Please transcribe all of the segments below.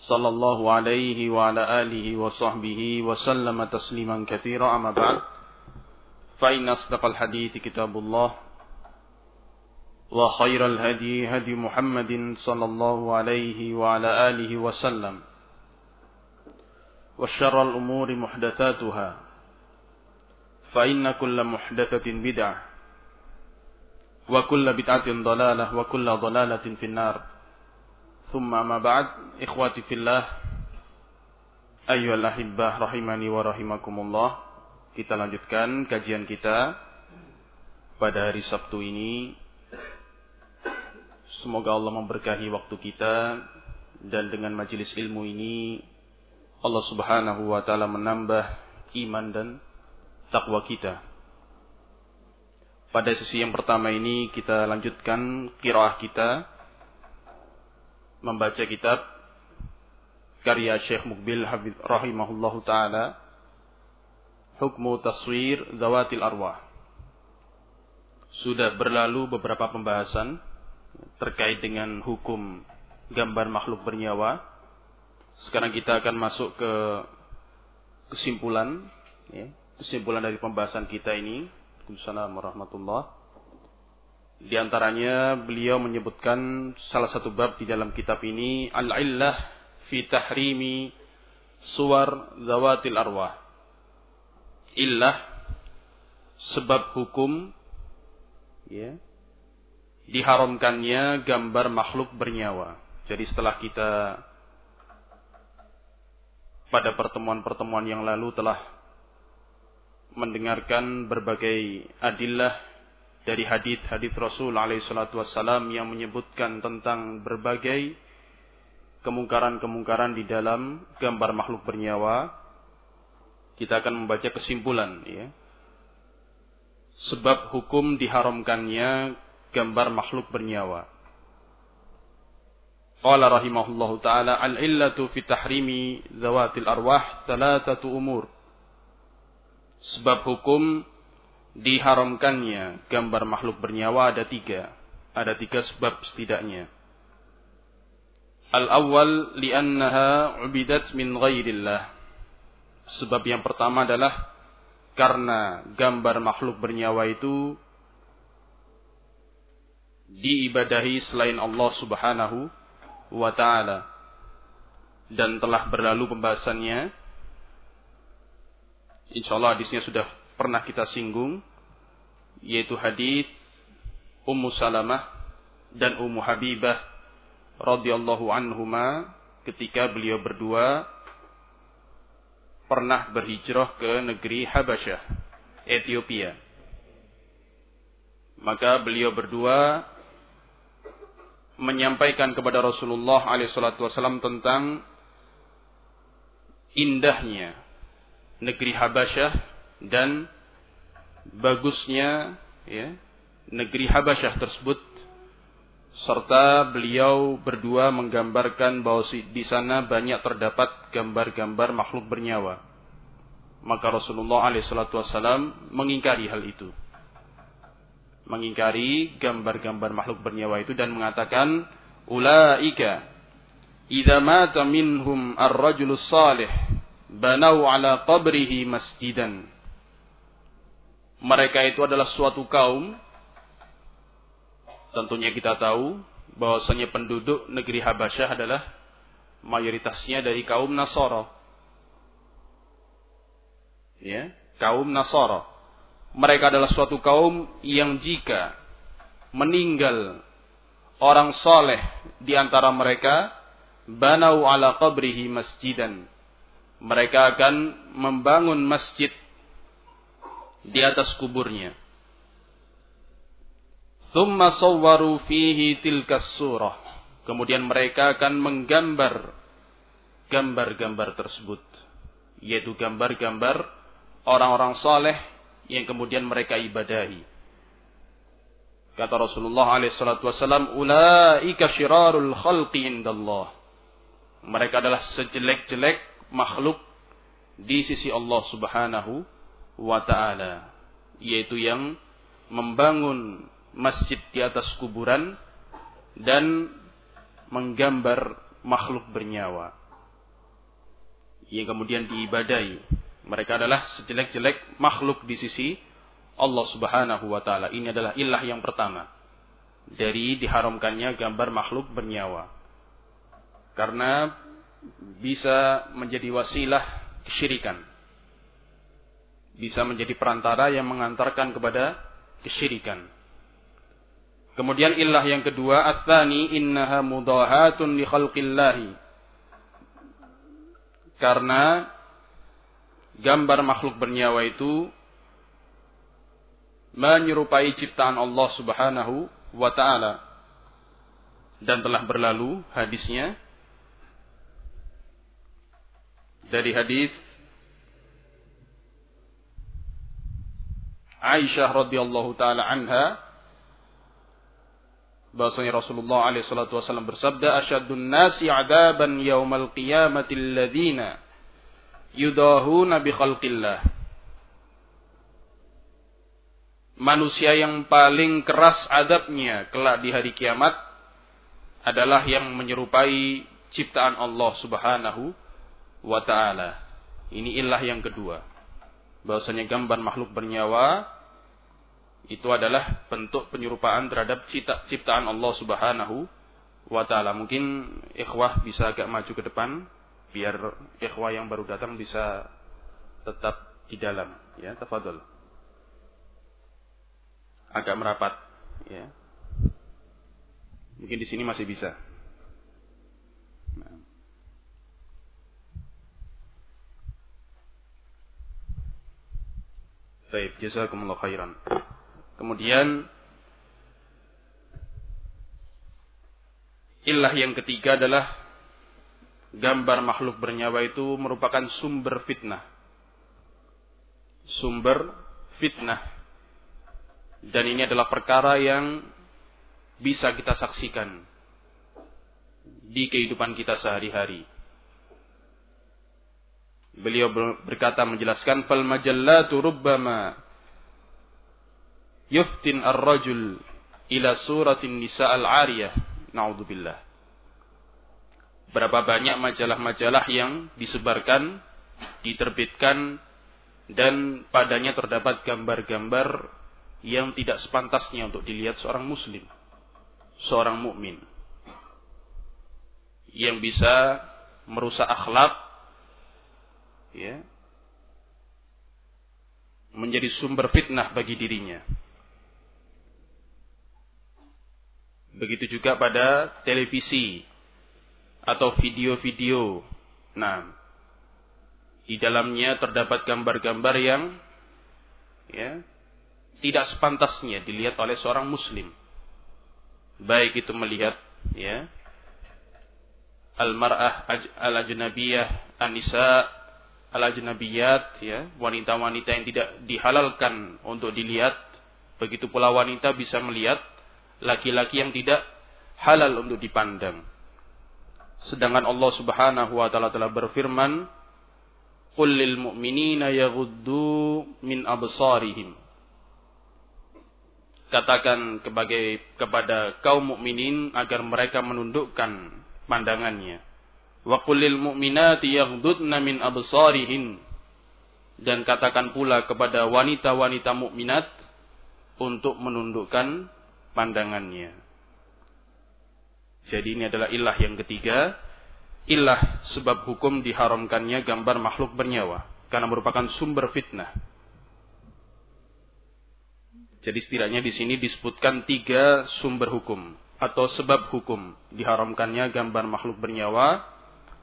صلى الله عليه وعلى آله وصحبه وسلم تسليما كثيرا. أما بعد فإن أصدق الحديث كتاب الله وخير الهدي هدي محمد صلى الله عليه وعلى آله وسلم وشر الأمور محدثاتها فإن كل محدثة بدعة وكل بدعة ضلالة وكل ضلالة في النار. Thumma ma ba'd ikhwati fillah Ayolah ahibbah rahimani wa rahimakumullah. Kita lanjutkan kajian kita pada hari Sabtu ini. Semoga Allah memberkahi waktu kita dan dengan majelis ilmu ini Allah Subhanahu wa taala menambah iman dan takwa kita. Pada sesi yang pertama ini kita lanjutkan kiraah kita membaca kitab karya Syekh Mukbil Habib rahimahullahu taala Hukmu Taswir Zawatil Arwah. Sudah berlalu beberapa pembahasan terkait dengan hukum gambar makhluk bernyawa. Sekarang kita akan masuk ke kesimpulan ya, kesimpulan dari pembahasan kita ini. Assalamualaikum warahmatullahi di antaranya beliau menyebutkan salah satu bab di dalam kitab ini al-illah fi tahrimi suwar zawatil arwah. Illah sebab hukum ya diharamkannya gambar makhluk bernyawa. Jadi setelah kita pada pertemuan-pertemuan yang lalu telah mendengarkan berbagai adillah dari hadis-hadis Rasul alaihi salatu wassalam yang menyebutkan tentang berbagai kemungkaran-kemungkaran di dalam gambar makhluk bernyawa. Kita akan membaca kesimpulan ya. Sebab hukum diharamkannya gambar makhluk bernyawa. Qala rahimahullahu taala al-illatu fi tahrimi zawatil arwah thalathatu umur. Sebab hukum diharamkannya gambar makhluk bernyawa ada tiga. Ada tiga sebab setidaknya. Al-awwal li'annaha ubidat min ghairillah. Sebab yang pertama adalah karena gambar makhluk bernyawa itu diibadahi selain Allah Subhanahu wa taala. Dan telah berlalu pembahasannya. Insyaallah hadisnya sudah pernah kita singgung yaitu hadis Ummu Salamah dan Ummu Habibah radhiyallahu anhuma ketika beliau berdua pernah berhijrah ke negeri Habasyah, Ethiopia. Maka beliau berdua menyampaikan kepada Rasulullah SAW tentang indahnya negeri Habasyah dan bagusnya ya, negeri Habasyah tersebut serta beliau berdua menggambarkan bahwa di sana banyak terdapat gambar-gambar makhluk bernyawa. Maka Rasulullah SAW mengingkari hal itu. Mengingkari gambar-gambar makhluk bernyawa itu dan mengatakan, Ulaika, idha mata minhum ar-rajulus salih, banau ala qabrihi masjidan mereka itu adalah suatu kaum tentunya kita tahu bahwasanya penduduk negeri Habasyah adalah mayoritasnya dari kaum Nasara. Ya, kaum Nasara. Mereka adalah suatu kaum yang jika meninggal orang soleh di antara mereka, banau ala qabrihi masjidan. Mereka akan membangun masjid di atas kuburnya. Thumma sawwaru fihi tilkas surah. Kemudian mereka akan menggambar gambar-gambar tersebut. Yaitu gambar-gambar orang-orang soleh yang kemudian mereka ibadahi. Kata Rasulullah SAW, Ula'ika syirarul khalqi indallah. Mereka adalah sejelek-jelek makhluk di sisi Allah subhanahu wa ta'ala. Yaitu yang membangun masjid di atas kuburan dan menggambar makhluk bernyawa yang kemudian diibadai. Mereka adalah sejelek-jelek makhluk di sisi Allah Subhanahu wa taala. Ini adalah ilah yang pertama dari diharamkannya gambar makhluk bernyawa. Karena bisa menjadi wasilah kesyirikan. Bisa menjadi perantara yang mengantarkan kepada kesyirikan. Kemudian ilah yang kedua, atsani innaha mudahatun li khalqillahi. Karena gambar makhluk bernyawa itu menyerupai ciptaan Allah Subhanahu wa taala. Dan telah berlalu hadisnya dari hadis Aisyah radhiyallahu taala anha bahwasanya Rasulullah alaihi salatu wasallam bersabda asyadun nasi adaban yaumal qiyamati alladziina yudahuna bi khalqillah manusia yang paling keras adabnya kelak di hari kiamat adalah yang menyerupai ciptaan Allah Subhanahu wa taala. Ini ilah yang kedua. Bahwasanya gambar makhluk bernyawa itu adalah bentuk penyerupaan terhadap cipta, ciptaan Allah Subhanahu wa taala. Mungkin ikhwah bisa agak maju ke depan biar ikhwah yang baru datang bisa tetap di dalam ya, tafadhol. Agak merapat ya. Mungkin di sini masih bisa. Nah. Baik, jazakumullah khairan. Kemudian ilah yang ketiga adalah gambar makhluk bernyawa itu merupakan sumber fitnah. Sumber fitnah. Dan ini adalah perkara yang bisa kita saksikan di kehidupan kita sehari-hari. Beliau berkata menjelaskan fal majallatu rubbama yuftin ar-rajul ila suratin nisa al-ariyah. Naudzubillah. Berapa banyak majalah-majalah yang disebarkan, diterbitkan, dan padanya terdapat gambar-gambar yang tidak sepantasnya untuk dilihat seorang muslim, seorang mukmin yang bisa merusak akhlak, ya, menjadi sumber fitnah bagi dirinya. Begitu juga pada televisi atau video-video. Nah, di dalamnya terdapat gambar-gambar yang ya tidak sepantasnya dilihat oleh seorang muslim. Baik itu melihat ya al-mar'ah al-ajnabiyah, an-nisa al-ajnabiyat ya, wanita-wanita yang tidak dihalalkan untuk dilihat. Begitu pula wanita bisa melihat laki-laki yang tidak halal untuk dipandang. Sedangkan Allah Subhanahu wa taala telah berfirman, "Qul lil mu'minina yaghuddu min absarihim." Katakan kepada kaum mukminin agar mereka menundukkan pandangannya. Wa qul lil mu'minati yaghuddna min absarihin. Dan katakan pula kepada wanita-wanita mukminat untuk menundukkan pandangannya. Jadi ini adalah ilah yang ketiga. Ilah sebab hukum diharamkannya gambar makhluk bernyawa. Karena merupakan sumber fitnah. Jadi setidaknya di sini disebutkan tiga sumber hukum. Atau sebab hukum diharamkannya gambar makhluk bernyawa.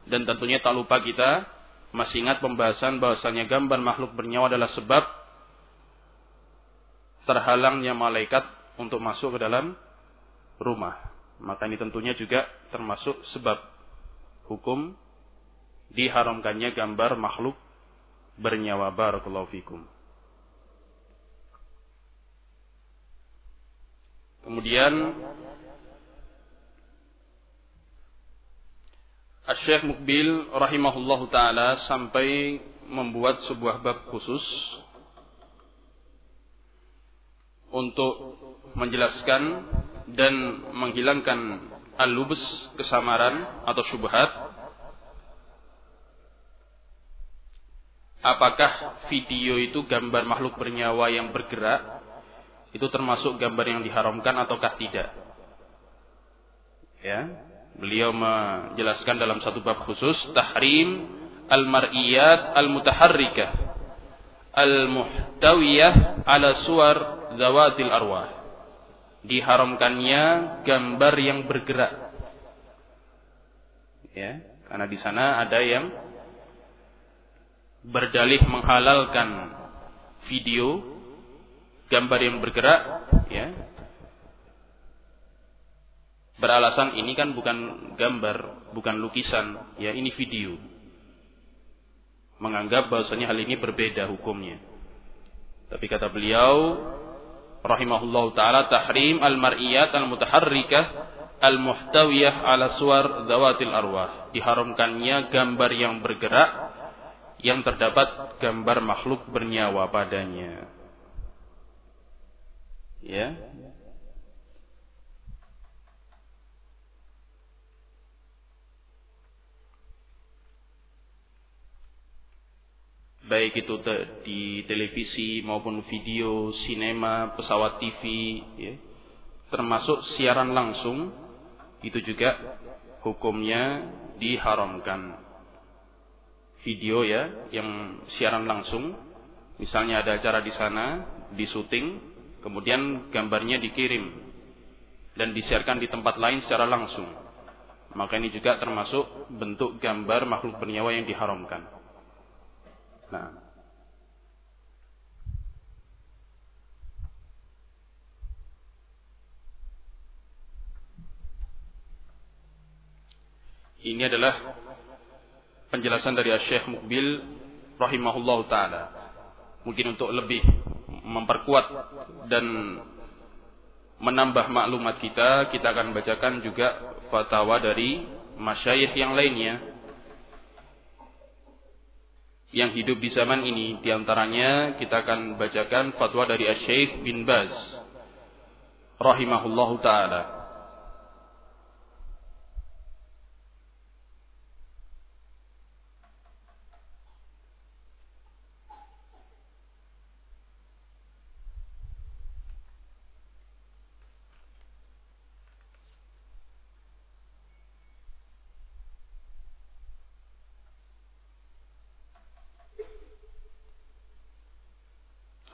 Dan tentunya tak lupa kita masih ingat pembahasan bahwasanya gambar makhluk bernyawa adalah sebab terhalangnya malaikat untuk masuk ke dalam rumah. Maka ini tentunya juga termasuk sebab hukum diharamkannya gambar makhluk bernyawa barakallahu fikum. Kemudian Syekh Mukbil rahimahullahu taala sampai membuat sebuah bab khusus untuk menjelaskan dan menghilangkan al-lubus kesamaran atau syubhat. Apakah video itu gambar makhluk bernyawa yang bergerak? Itu termasuk gambar yang diharamkan ataukah tidak? Ya beliau menjelaskan dalam satu bab khusus tahrim al-mar'iyat al-mutaharrikah al-muhtawiyah ala suar zawatil arwah. Diharamkannya gambar yang bergerak. Ya karena di sana ada yang berdalih menghalalkan video gambar yang bergerak ya beralasan ini kan bukan gambar bukan lukisan. Ya ini video. Menganggap bahwasanya hal ini berbeda hukumnya. Tapi kata beliau rahimahullahu taala tahrim al-mar'iyat al-mutaharrikah al-muhtawiyah ala suwar dawatil arwah. Diharamkannya gambar yang bergerak yang terdapat gambar makhluk bernyawa padanya. Ya. Baik itu te di televisi maupun video, sinema, pesawat TV, ya. termasuk siaran langsung, itu juga hukumnya diharamkan. Video ya, yang siaran langsung, misalnya ada acara di sana, di syuting, Kemudian gambarnya dikirim dan disiarkan di tempat lain secara langsung. Maka ini juga termasuk bentuk gambar makhluk bernyawa yang diharamkan. Nah, ini adalah penjelasan dari Syekh Mukbil rahimahullah taala. Mungkin untuk lebih memperkuat dan menambah maklumat kita, kita akan bacakan juga fatwa dari masyayikh yang lainnya yang hidup di zaman ini. Di antaranya kita akan bacakan fatwa dari Syekh bin Baz rahimahullahu taala.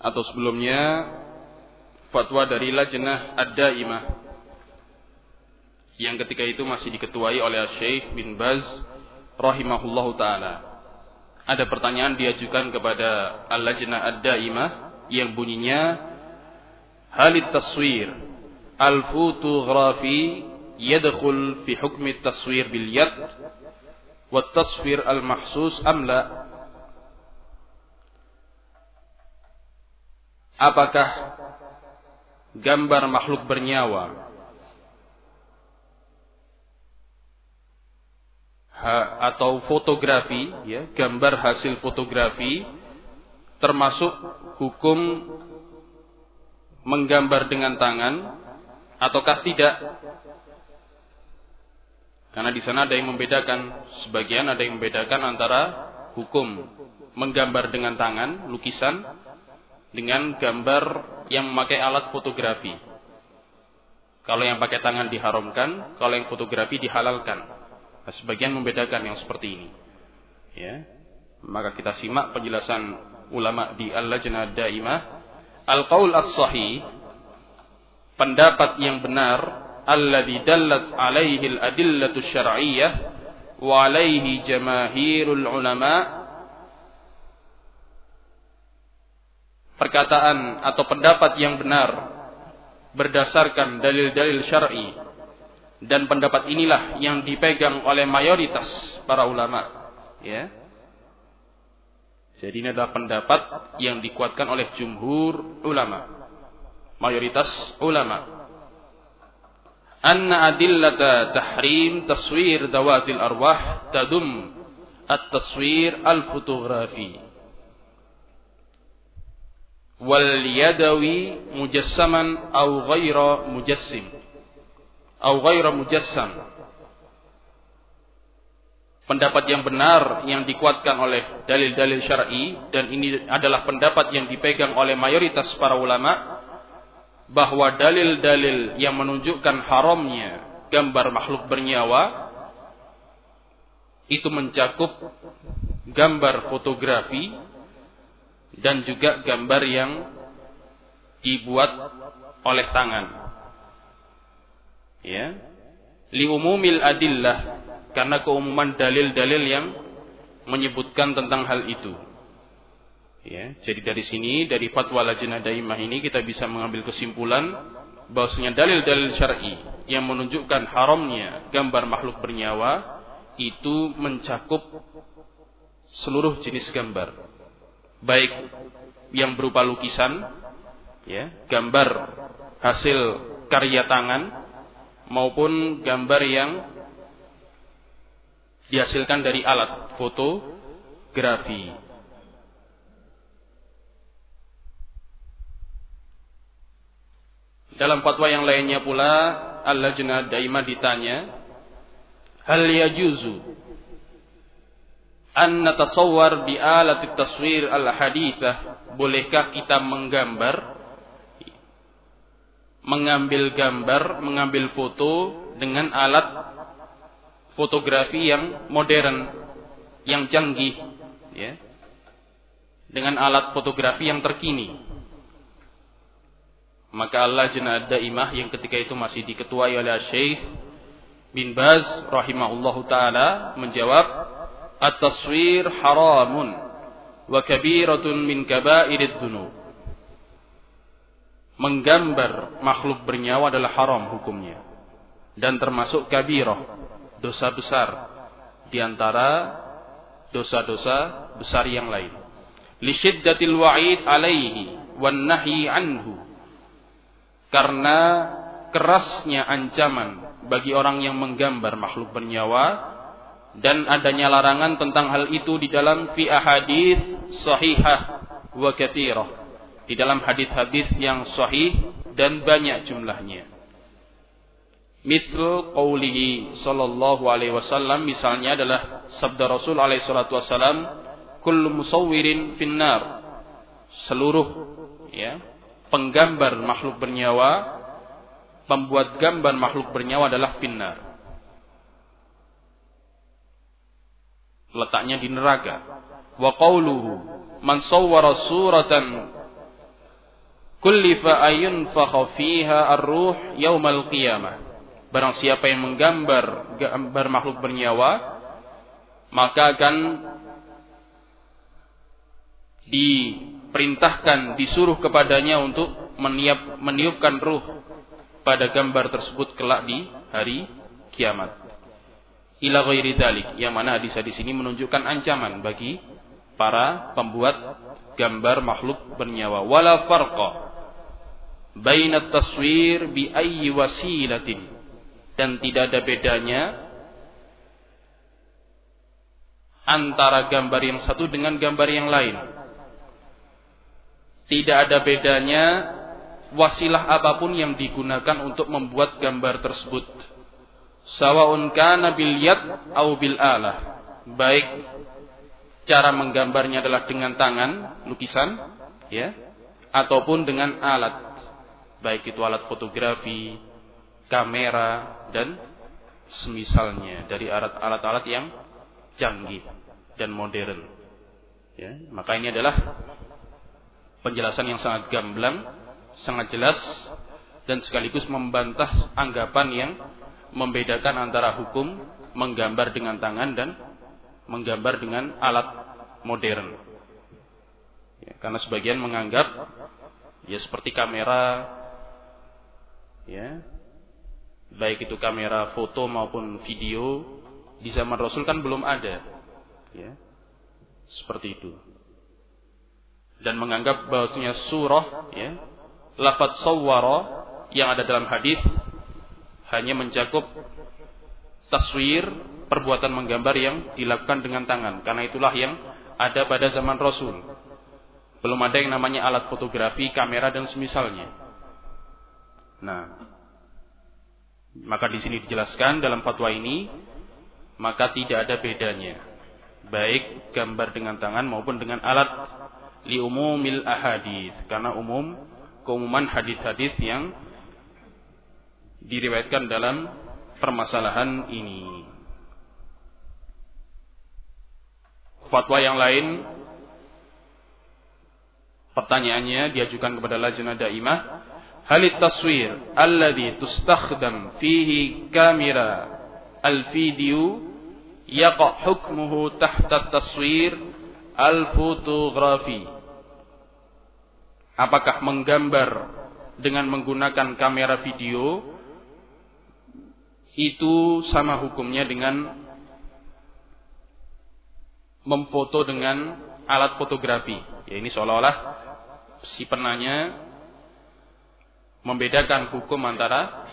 Atau sebelumnya fatwa dari Lajnah Ad-Daimah. Yang ketika itu masih diketuai oleh Syekh bin Baz rahimahullahu taala. Ada pertanyaan diajukan kepada Al-Lajnah Ad-Daimah yang bunyinya Halit taswir al-fotografi yadkhul fi hukmi taswir bil yad wa taswir al-mahsus am la? Apakah gambar makhluk bernyawa? Ha, atau fotografi ya gambar hasil fotografi termasuk hukum menggambar dengan tangan ataukah tidak? Karena di sana ada yang membedakan sebagian ada yang membedakan antara hukum menggambar dengan tangan lukisan dengan gambar yang memakai alat fotografi. Kalau yang pakai tangan diharamkan, kalau yang fotografi dihalalkan. Nah, sebagian membedakan yang seperti ini. Ya. Maka kita simak penjelasan ulama di Al-Lajnah Daimah. Al-qaul as-sahih pendapat yang benar alladzi dallat alaihi al-adillatu syar'iyyah wa alaihi jamaahirul ulama perkataan atau pendapat yang benar berdasarkan dalil-dalil syar'i dan pendapat inilah yang dipegang oleh mayoritas para ulama Ya. Jadi ini adalah pendapat yang dikuatkan oleh jumhur ulama. Mayoritas ulama. Anna adillata tahrim taswir dawatil arwah tadum at-taswir al-fotografi. Wal yadawi mujassaman au ghaira mujassim. Au ghaira mujassam pendapat yang benar yang dikuatkan oleh dalil-dalil syar'i dan ini adalah pendapat yang dipegang oleh mayoritas para ulama bahwa dalil-dalil yang menunjukkan haramnya gambar makhluk bernyawa itu mencakup gambar fotografi dan juga gambar yang dibuat oleh tangan. Ya. Li umumil adillah karena keumuman dalil-dalil yang menyebutkan tentang hal itu. Ya, jadi dari sini dari fatwa Lajnah Daimah ini kita bisa mengambil kesimpulan bahwasanya dalil-dalil syar'i yang menunjukkan haramnya gambar makhluk bernyawa itu mencakup seluruh jenis gambar. Baik yang berupa lukisan, ya, gambar hasil karya tangan maupun gambar yang dihasilkan dari alat fotografi. Dalam fatwa yang lainnya pula Al-Lajnah Daimah ditanya, "Hal yajuzu an natasawwar bi alat taswir al-hadithah? Bolehkah kita menggambar mengambil gambar, mengambil foto dengan alat fotografi yang modern, yang canggih, ya, dengan alat fotografi yang terkini. Maka Allah Jannah Daimah yang ketika itu masih diketuai oleh Syekh bin Baz rahimahullahu taala menjawab at-taswir haramun wa kabiratun min kabairid. Menggambar makhluk bernyawa adalah haram hukumnya dan termasuk kabirah dosa besar di antara dosa-dosa besar yang lain. Lisyiddatil wa'id alaihi wan nahyi anhu. Karena kerasnya ancaman bagi orang yang menggambar makhluk bernyawa dan adanya larangan tentang hal itu di dalam fi ahadits sahihah wa katsirah. Di dalam hadis-hadis yang sahih dan banyak jumlahnya. Mithl qawlihi sallallahu alaihi wasallam misalnya adalah sabda Rasul alaihi salatu wasallam kullu musawwirin finnar seluruh ya penggambar makhluk bernyawa pembuat gambar makhluk bernyawa adalah finnar letaknya di neraka wa qawluhu man sawwara suratan kullifa ayun fiha ar-ruh yaumal qiyamah Barang siapa yang menggambar gambar makhluk bernyawa, maka akan diperintahkan, disuruh kepadanya untuk meniup, meniupkan ruh pada gambar tersebut kelak di hari kiamat. Ila ghairi dalik, yang mana hadis-hadis ini menunjukkan ancaman bagi para pembuat gambar makhluk bernyawa. Wala farqa baina taswir bi ayyi wasilatin dan tidak ada bedanya antara gambar yang satu dengan gambar yang lain. Tidak ada bedanya wasilah apa pun yang digunakan untuk membuat gambar tersebut. Sawaun kana bil yad au bil alah. Baik cara menggambarnya adalah dengan tangan, lukisan, ya, ataupun dengan alat. Baik itu alat fotografi, kamera dan semisalnya dari alat-alat yang canggih dan modern. Ya, maka ini adalah penjelasan yang sangat gamblang, sangat jelas dan sekaligus membantah anggapan yang membedakan antara hukum menggambar dengan tangan dan menggambar dengan alat modern. Ya, karena sebagian menganggap ya seperti kamera ya baik itu kamera foto maupun video di zaman Rasul kan belum ada Ya. Seperti itu. Dan menganggap bahwasanya surah ya, lafaz sawwara yang ada dalam hadis hanya mencakup taswir perbuatan menggambar yang dilakukan dengan tangan. Karena itulah yang ada pada zaman Rasul. Belum ada yang namanya alat fotografi, kamera dan semisalnya. Nah, maka di sini dijelaskan dalam fatwa ini maka tidak ada bedanya. Baik gambar dengan tangan maupun dengan alat li umumil ahadith. Karena umum keumuman hadis-hadis yang diriwayatkan dalam permasalahan ini. Fatwa yang lain Pertanyaannya diajukan kepada lajnah daimah, halit taswir alladhi tustakhdam fihi kamera al-video yaqa hukmuhu tahta taswir al-fotografi. Apakah menggambar dengan menggunakan kamera video itu sama hukumnya dengan memfoto dengan alat fotografi. Ya ini seolah-olah si penanya membedakan hukum antara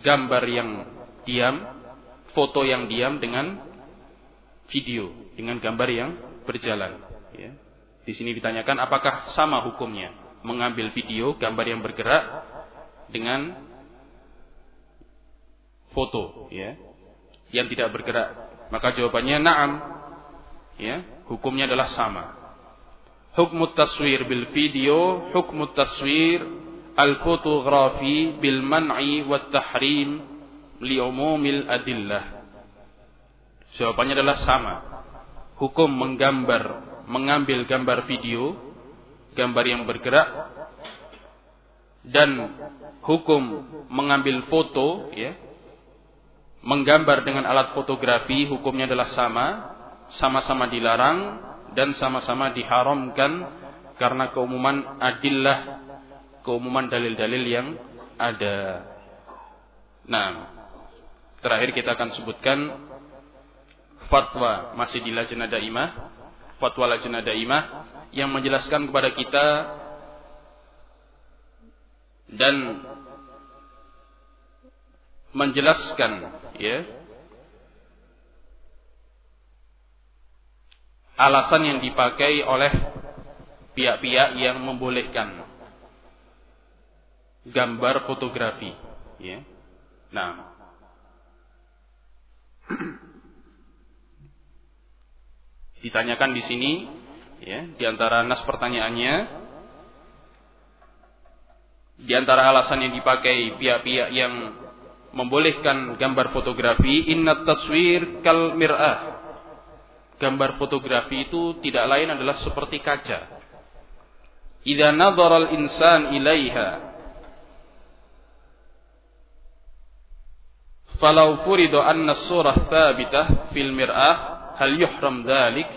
gambar yang diam, foto yang diam dengan video, dengan gambar yang berjalan. Ya. Di sini ditanyakan apakah sama hukumnya mengambil video gambar yang bergerak dengan foto, ya, yang tidak bergerak. Maka jawabannya naam, ya, hukumnya adalah sama. Hukum taswir bil video, hukum taswir al fotografi bil man'i wa tahrim li umumil adillah. Jawabannya adalah sama. Hukum menggambar, mengambil gambar video, gambar yang bergerak dan hukum mengambil foto ya menggambar dengan alat fotografi hukumnya adalah sama sama-sama dilarang dan sama-sama diharamkan karena keumuman adillah, keumuman dalil-dalil yang ada. Nah, terakhir kita akan sebutkan fatwa masih di Lajnah Daimah, fatwa Lajnah Daimah yang menjelaskan kepada kita dan menjelaskan ya alasan yang dipakai oleh pihak-pihak yang membolehkan gambar fotografi ya. Nah. Ditanyakan di sini ya di antara nas pertanyaannya di antara alasan yang dipakai pihak-pihak yang membolehkan gambar fotografi inna taswir kal mir'ah. Gambar fotografi itu tidak lain adalah seperti kaca. Idza nadhara al-insan ilaiha falau furidu anna surah thabitah fil mir'ah hal yuhram dhalik?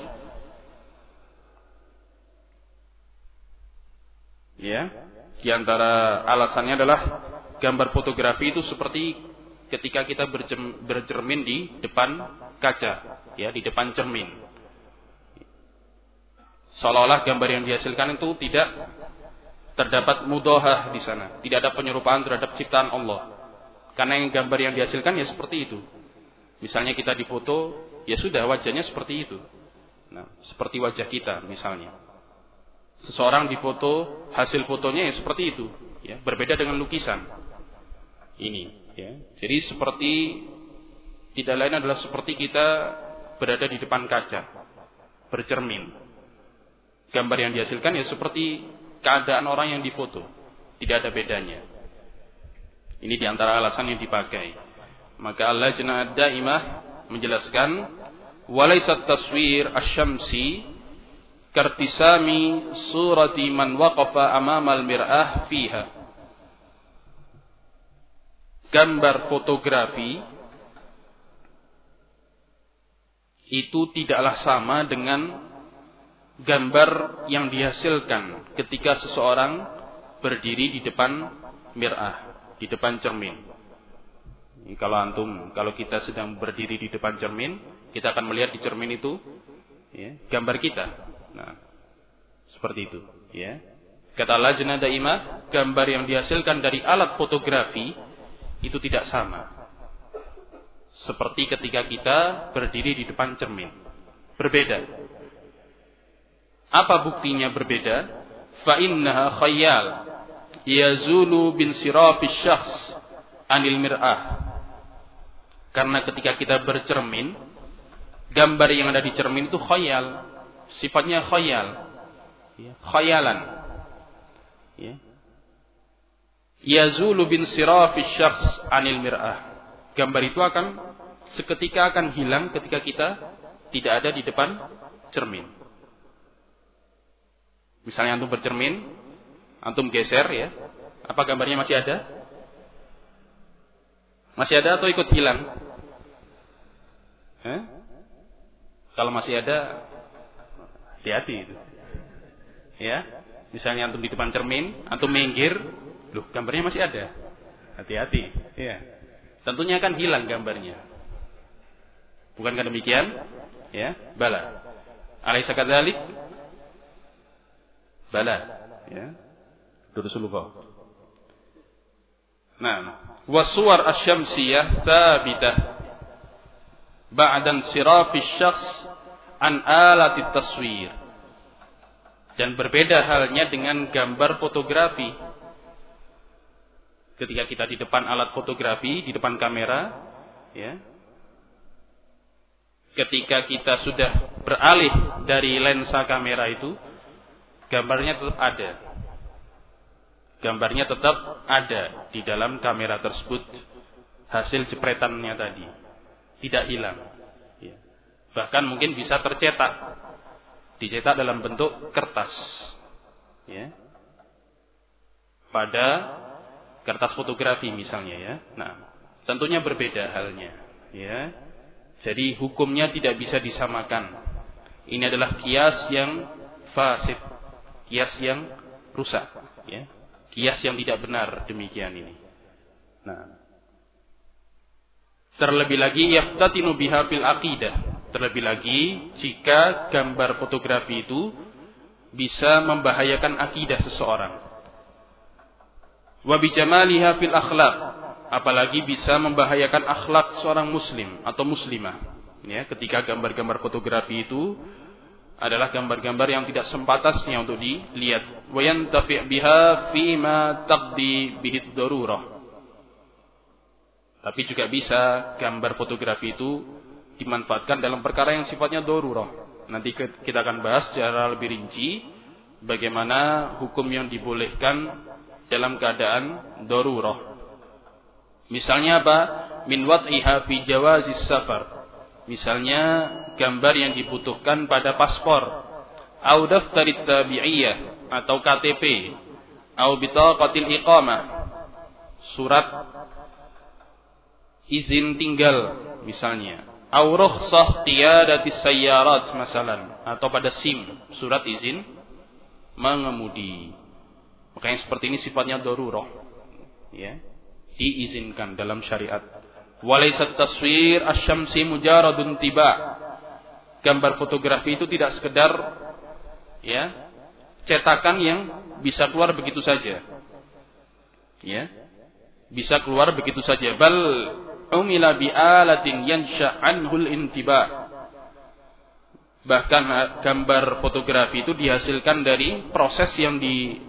Ya di antara alasannya adalah gambar fotografi itu seperti ketika kita bercermin di depan kaca ya di depan cermin. Seolah-olah gambar yang dihasilkan itu tidak terdapat mudohah di sana, tidak ada penyerupaan terhadap ciptaan Allah. Karena yang gambar yang dihasilkan ya seperti itu. Misalnya kita difoto, ya sudah wajahnya seperti itu. Nah, seperti wajah kita misalnya. Seseorang difoto, hasil fotonya ya seperti itu, ya, berbeda dengan lukisan. Ini, ya. Jadi seperti tidak lain adalah seperti kita berada di depan kaca, bercermin. Gambar yang dihasilkan ya seperti keadaan orang yang difoto, tidak ada bedanya. Ini di antara alasan yang dipakai. Maka Allah Jannah Daimah menjelaskan, walaisat taswir asyamsi kartisami surati man waqafa amamal mir'ah fiha. Gambar fotografi itu tidaklah sama dengan gambar yang dihasilkan ketika seseorang berdiri di depan mir'ah, di depan cermin. Ini kalau antum, kalau kita sedang berdiri di depan cermin, kita akan melihat di cermin itu ya, gambar kita. Nah, seperti itu, ya. Kata Lajnah Daimah, gambar yang dihasilkan dari alat fotografi itu tidak sama. Seperti ketika kita berdiri di depan cermin. Berbeda. Apa buktinya berbeda? Fa innaha khayyal yazulu bin sirafis syakhs anil mir'ah. Karena ketika kita bercermin, gambar yang ada di cermin itu khayal. Sifatnya khayal. Ya, khayalan. Ya. Yazulu bin sirafis syakhs anil mir'ah. Gambar itu akan seketika akan hilang ketika kita tidak ada di depan cermin. Misalnya antum bercermin, antum geser ya, apa gambarnya masih ada? Masih ada atau ikut hilang? Eh? Kalau masih ada, hati-hati itu. Ya, misalnya antum di depan cermin, antum minggir, loh gambarnya masih ada. Hati-hati. Ya. Tentunya akan hilang gambarnya. Bukankah demikian? Ya, bala. Alaisa kadzalik? Bala. Ya. Rasulullah. Nah, wasuwar asyamsiyah thabitah ba'dan sirafis syakhs an alati taswir. Dan berbeda halnya dengan gambar fotografi ketika kita di depan alat fotografi, di depan kamera, ya. Ketika kita sudah beralih dari lensa kamera itu, gambarnya tetap ada. Gambarnya tetap ada di dalam kamera tersebut. Hasil jepretannya tadi. Tidak hilang. Bahkan mungkin bisa tercetak. Dicetak dalam bentuk kertas. Ya. Pada kertas fotografi misalnya ya. Nah, tentunya berbeda halnya, ya. Jadi hukumnya tidak bisa disamakan. Ini adalah kias yang fasid, kias yang rusak, ya. Kias yang tidak benar demikian ini. Nah, terlebih lagi yaftatinu biha fil aqidah. Terlebih lagi jika gambar fotografi itu bisa membahayakan akidah seseorang. Wa bijamaliha fil akhlaq apalagi bisa membahayakan akhlak seorang muslim atau muslimah. Ya ketika gambar-gambar fotografi itu adalah gambar-gambar yang tidak sempatasnya untuk dilihat. Wa biha fi ma taqdi bihi darurah. Tapi juga bisa gambar fotografi itu dimanfaatkan dalam perkara yang sifatnya darurah nanti kita akan bahas secara lebih rinci bagaimana hukum yang dibolehkan dalam keadaan darurah. Misalnya apa? Min wad'iha fi jawazis safar. Misalnya gambar yang dibutuhkan pada paspor. Au daftarit tabi'iyah atau KTP. Au bitaqatil iqamah. Surat izin tinggal misalnya. Au rukhsah qiyadatis sayyarat masalan atau pada SIM, surat izin mengemudi. Maka yang seperti ini sifatnya darurah. Ya. Diizinkan dalam syariat. Walaisat taswir asyamsi mujaradun tiba. Gambar fotografi itu tidak sekedar ya, cetakan yang bisa keluar begitu saja. Ya. Bisa keluar begitu saja. Bal umila bi alatin yansha anhul intiba. Bahkan gambar fotografi itu dihasilkan dari proses yang di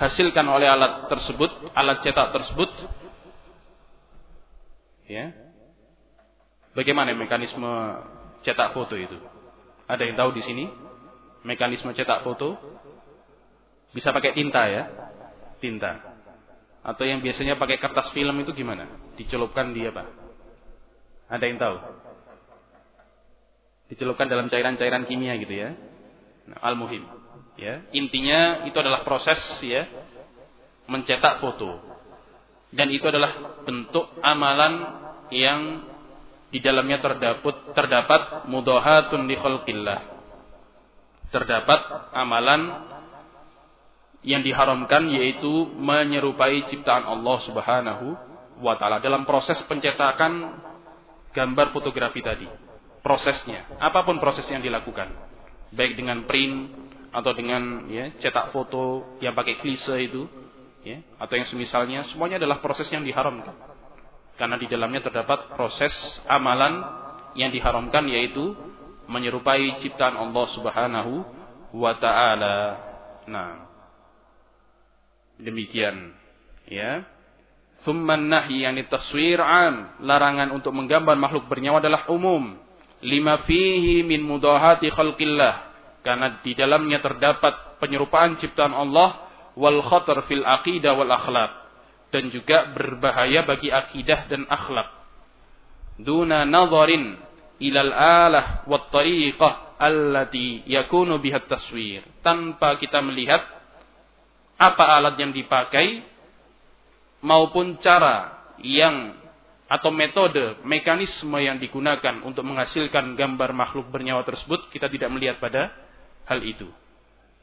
dihasilkan oleh alat tersebut, alat cetak tersebut. Ya. Bagaimana mekanisme cetak foto itu? Ada yang tahu di sini? Mekanisme cetak foto? Bisa pakai tinta ya? Tinta. Atau yang biasanya pakai kertas film itu gimana? Dicelupkan di apa? Ada yang tahu? Dicelupkan dalam cairan-cairan kimia gitu ya. Nah, al-muhim. Ya, intinya itu adalah proses ya mencetak foto. Dan itu adalah bentuk amalan yang di dalamnya terdapat terdapat mudahatun li khalqillah. Terdapat amalan yang diharamkan yaitu menyerupai ciptaan Allah Subhanahu wa taala dalam proses pencetakan gambar fotografi tadi. Prosesnya, apa pun proses yang dilakukan. Baik dengan print atau dengan ya cetak foto yang pakai klise itu, ya, atau yang semisalnya, semuanya adalah proses yang diharamkan. Karena di dalamnya terdapat proses amalan yang diharamkan yaitu menyerupai ciptaan Allah Subhanahu wa taala. Nah, demikian ya. Thumman nahi yani taswir am. Larangan untuk menggambar makhluk bernyawa adalah umum. Lima fihi min mudahati khalqillah. Karena di dalamnya terdapat penyerupaan ciptaan Allah wal khatar fil aqidah wal akhlak dan juga berbahaya bagi akidah dan akhlak. Duna nazarin ilal alah wat tariqah allati yakunu biha taswir. Tanpa kita melihat apa alat yang dipakai maupun cara yang atau metode, mekanisme yang digunakan untuk menghasilkan gambar makhluk bernyawa tersebut, kita tidak melihat pada hal itu.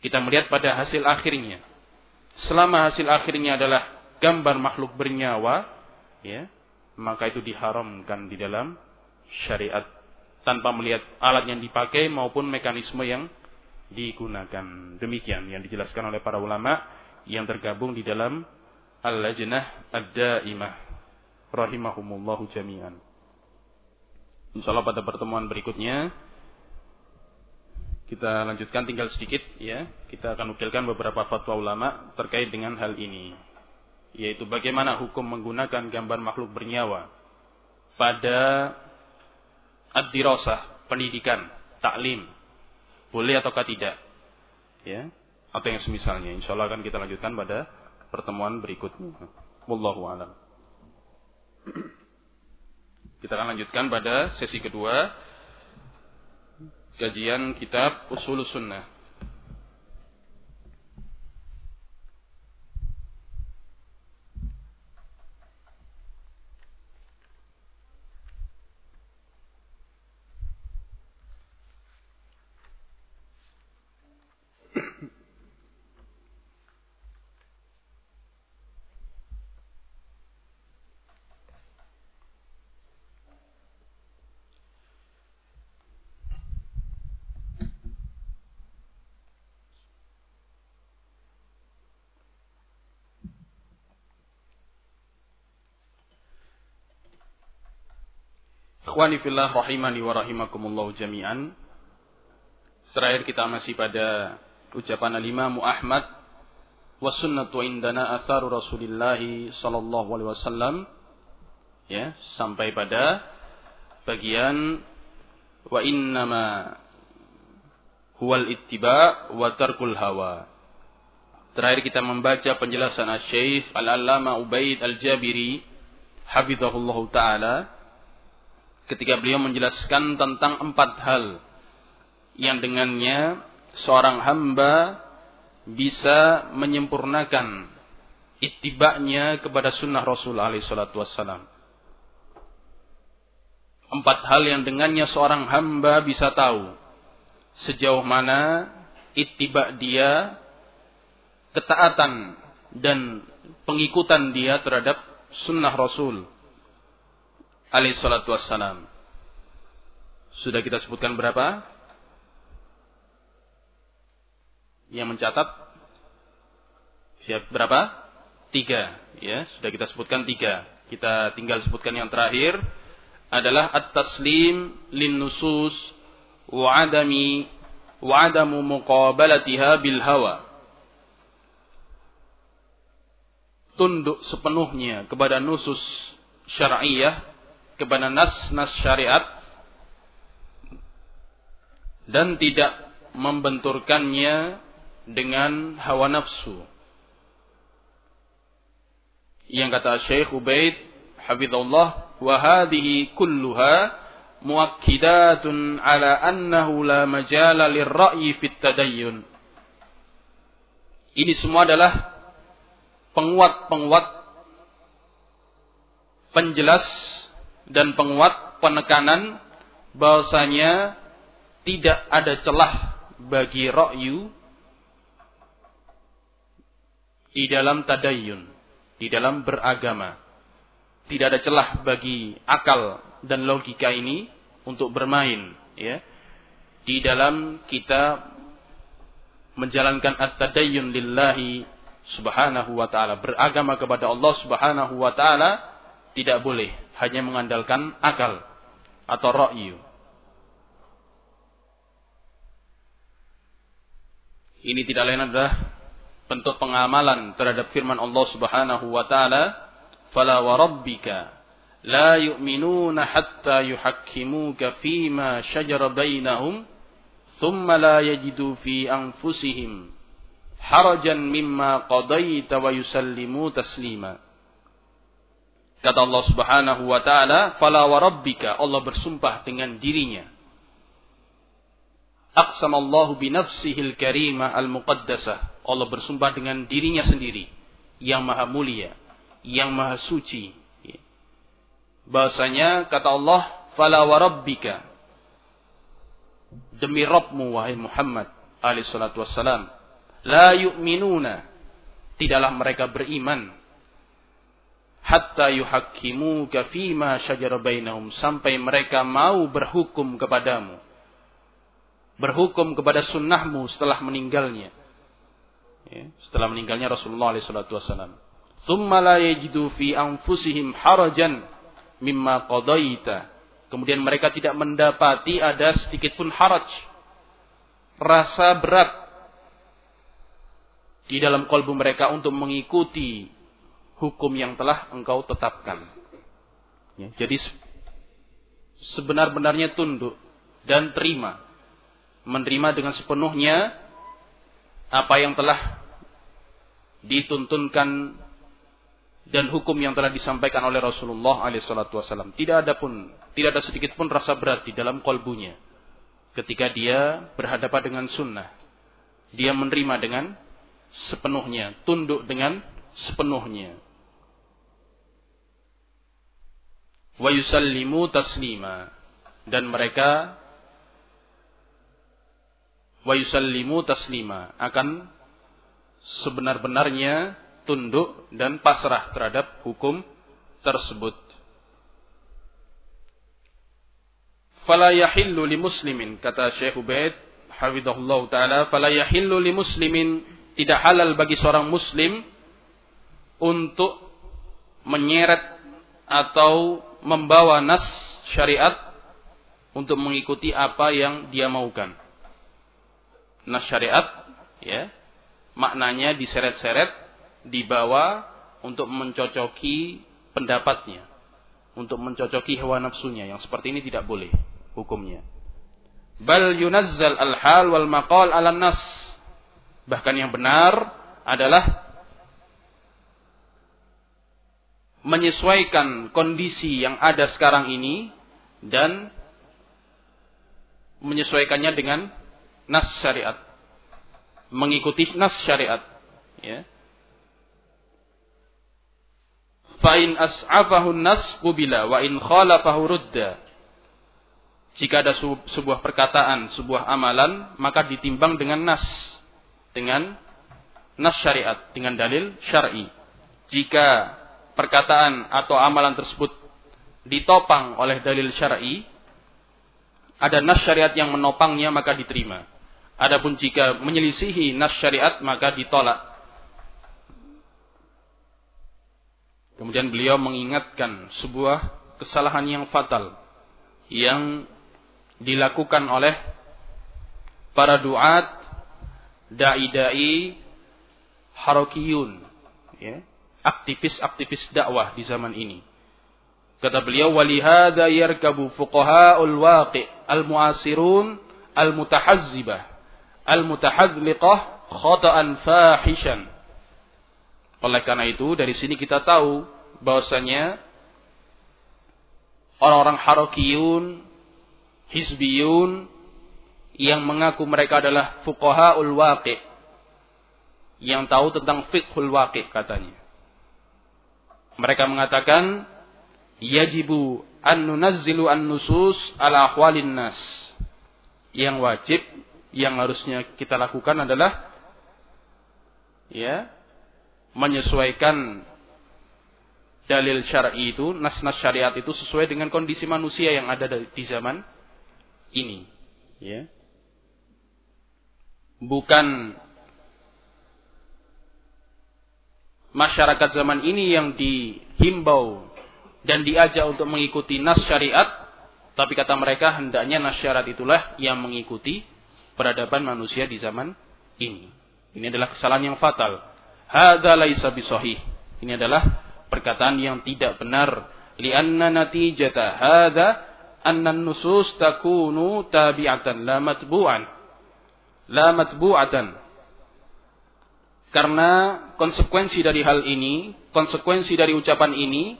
Kita melihat pada hasil akhirnya. Selama hasil akhirnya adalah gambar makhluk bernyawa, ya, maka itu diharamkan di dalam syariat tanpa melihat alat yang dipakai maupun mekanisme yang digunakan. Demikian yang dijelaskan oleh para ulama yang tergabung di dalam Al-Lajnah Ad-Daimah rahimahumullahu jami'an. Insyaallah pada pertemuan berikutnya kita lanjutkan tinggal sedikit ya. Kita akan ukilkan beberapa fatwa ulama terkait dengan hal ini. Yaitu bagaimana hukum menggunakan gambar makhluk bernyawa pada ad-dirasah, pendidikan, taklim. Boleh ataukah tidak? Ya. Atau yang semisalnya. Insyaallah akan kita lanjutkan pada pertemuan berikutnya. Wallahu alam. Kita akan lanjutkan pada sesi kedua kajian kitab Usul Sunnah. Ikhwani fillah rahimani wa rahimakumullah jami'an. Terakhir kita masih pada ucapan al-Imam Ahmad wa sunnatu indana atharu Rasulillah sallallahu alaihi wasallam ya sampai pada bagian wa innama huwal ittiba wa tarkul hawa. Terakhir kita membaca penjelasan Asy-Syaikh Al-Allamah Ubaid Al-Jabiri hafizahullahu taala ketika beliau menjelaskan tentang empat hal yang dengannya seorang hamba bisa menyempurnakan itibaknya kepada sunnah Rasul alaihi salatu wassalam. Empat hal yang dengannya seorang hamba bisa tahu sejauh mana itibak dia, ketaatan dan pengikutan dia terhadap sunnah Rasul alaihi salatu wassalam. Sudah kita sebutkan berapa? Yang mencatat siap berapa? Tiga, ya sudah kita sebutkan tiga. Kita tinggal sebutkan yang terakhir adalah at-taslim lin nusus wa adami wa adamu muqabalatiha bil hawa. Tunduk sepenuhnya kepada nusus syar'iyah kepada nas-nas syariat dan tidak membenturkannya dengan hawa nafsu. Yang kata Syekh Ubaid hafizallah wa hadhihi kulluha muakkidatun ala annahu la majala lirra'yi fit tadayyun. Ini semua adalah penguat-penguat penjelas dan penguat penekanan bahwasanya tidak ada celah bagi ra'yu di dalam tadayun, di dalam beragama. tidak ada celah bagi akal dan logika ini untuk bermain ya di dalam kita menjalankan at-tadayyun lillahi subhanahu wa taala beragama kepada Allah subhanahu wa taala tidak boleh hanya mengandalkan akal atau ra'yu. Ini tidak lain adalah bentuk pengamalan terhadap firman Allah Subhanahu wa taala, "Fala wa rabbika la yu'minuna hatta yuhakkimuka fima shajara bainahum, thumma la yajidu fi anfusihim harajan mimma qadaita wa yusallimu taslima." Kata Allah Subhanahu wa taala, "Fala wa rabbika" Allah bersumpah dengan dirinya. Aqsamallahu bi nafsihil karimah al-muqaddasah. Allah bersumpah dengan dirinya sendiri yang maha mulia yang maha suci. Bahasanya kata Allah, "Fala wa rabbika" Demi Rabbmu wahai Muhammad alaihi salatu wassalam, la yu'minuna tidaklah mereka beriman hatta yuhakkimuka fima syajara bainahum sampai mereka mau berhukum kepadamu berhukum kepada sunnahmu setelah meninggalnya ya, setelah meninggalnya Rasulullah wassalam Thumma la yajidu fi anfusihim harajan mimma qadaita. Kemudian mereka tidak mendapati ada sedikit pun haraj. Rasa berat di dalam kalbu mereka untuk mengikuti hukum yang telah engkau tetapkan. Ya, jadi sebenar-benarnya tunduk dan terima. Menerima dengan sepenuhnya apa yang telah dituntunkan dan hukum yang telah disampaikan oleh Rasulullah SAW. Tidak ada pun, tidak ada sedikit pun rasa berat di dalam kolbunya. Ketika dia berhadapan dengan sunnah. Dia menerima dengan sepenuhnya. Tunduk dengan sepenuhnya. Wa yusallimu taslima. Dan mereka wa yusallimu taslima. Akan sebenar-benarnya tunduk dan pasrah terhadap hukum tersebut. Fala yahillu li muslimin kata Syekh Ubaid hafizahullah taala fala yahillu li muslimin tidak halal bagi seorang muslim untuk menyeret atau membawa nas syariat untuk mengikuti apa yang dia maukan. Nas syariat ya maknanya diseret-seret dibawa untuk mencocoki pendapatnya, untuk mencocoki hawa nafsunya yang seperti ini tidak boleh hukumnya. Bal yunazzal al-hal wal maqal ala nas. Bahkan yang benar adalah menyesuaikan kondisi yang ada sekarang ini dan menyesuaikannya dengan nas syariat. Mengikuti nas syariat, ya. Fa'in as'afahu nas kubila wa in khalafahu rudda. Jika ada sebuah perkataan, sebuah amalan, maka ditimbang dengan nas. Dengan nas syariat, dengan dalil syar'i. Jika perkataan atau amalan tersebut ditopang oleh dalil syar'i, ada nas syariat yang menopangnya maka diterima. Adapun jika menyelisihi nas syariat maka ditolak. Kemudian beliau mengingatkan sebuah kesalahan yang fatal yang dilakukan oleh para duat, dai-dai, harokiyun, ya, aktivis-aktivis dakwah di zaman ini. Kata beliau, walihada yarkabu fuqaha'ul waqi' al-mu'asirun al-mutahazzibah al-mutahadzliqah khata'an fahishan oleh karena itu, dari sini kita tahu bahwasanya orang-orang harokiyun, hizbiyun, yang mengaku mereka adalah fuqahaul waqi' yang tahu tentang fiqhul waqi' katanya. Mereka mengatakan yajibu an nunazzilu an nusus ala ahwalin nas. Yang wajib yang harusnya kita lakukan adalah ya menyesuaikan dalil syar'i itu, nas-nas syariat itu sesuai dengan kondisi manusia yang ada di zaman ini. Ya. Bukan masyarakat zaman ini yang dihimbau dan diajak untuk mengikuti nas syariat, tapi kata mereka hendaknya nas syariat itulah yang mengikuti peradaban manusia di zaman ini. Ini adalah kesalahan yang fatal. Hadza laisa bisahih. Ini adalah perkataan yang tidak benar. Lianna natijata hadza anna nusus takunu tabi'atan la matbu'an. La matbu'atan. Karena konsekuensi dari hal ini, konsekuensi dari ucapan ini,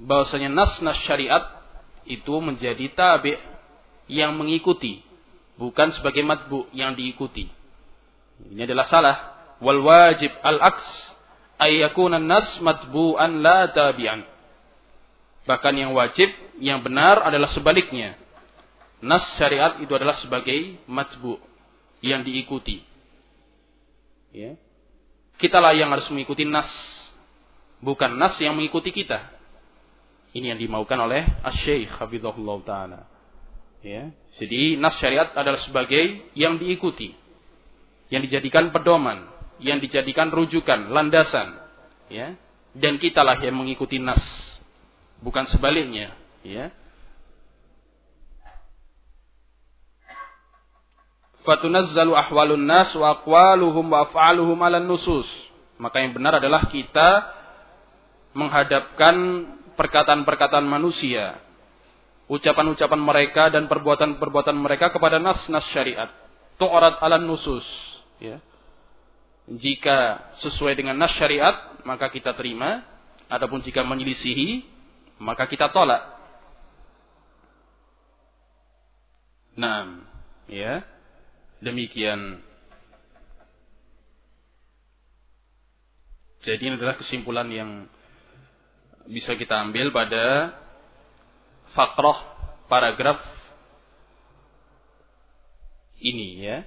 bahwasanya nas-nas syariat itu menjadi tabi' yang mengikuti, bukan sebagai matbu' yang diikuti. Ini adalah salah. Wal wajib al-aks ayyakunan nas matbu'an la tabi'an. Bahkan yang wajib, yang benar adalah sebaliknya. Nas syariat itu adalah sebagai matbu yang diikuti. Ya. Kitalah yang harus mengikuti nas, bukan nas yang mengikuti kita. Ini yang dimaukan oleh Asy-Syaikh Habibullah taala. Ya. Jadi nas syariat adalah sebagai yang diikuti. Yang dijadikan pedoman yang dijadikan rujukan, landasan, ya. Dan kitalah yang mengikuti nas, bukan sebaliknya, ya. Fatunazzalu ahwalun nas wa aqwaluhum wa af'aluhum 'alan nusus. Maka yang benar adalah kita menghadapkan perkataan-perkataan manusia, ucapan-ucapan mereka dan perbuatan-perbuatan mereka kepada nas-nas syariat. Tu'rad 'alan nusus, ya jika sesuai dengan nas syariat maka kita terima adapun jika menyelisihi maka kita tolak nah ya demikian. Jadi ini adalah kesimpulan yang bisa kita ambil pada fakroh paragraf ini ya.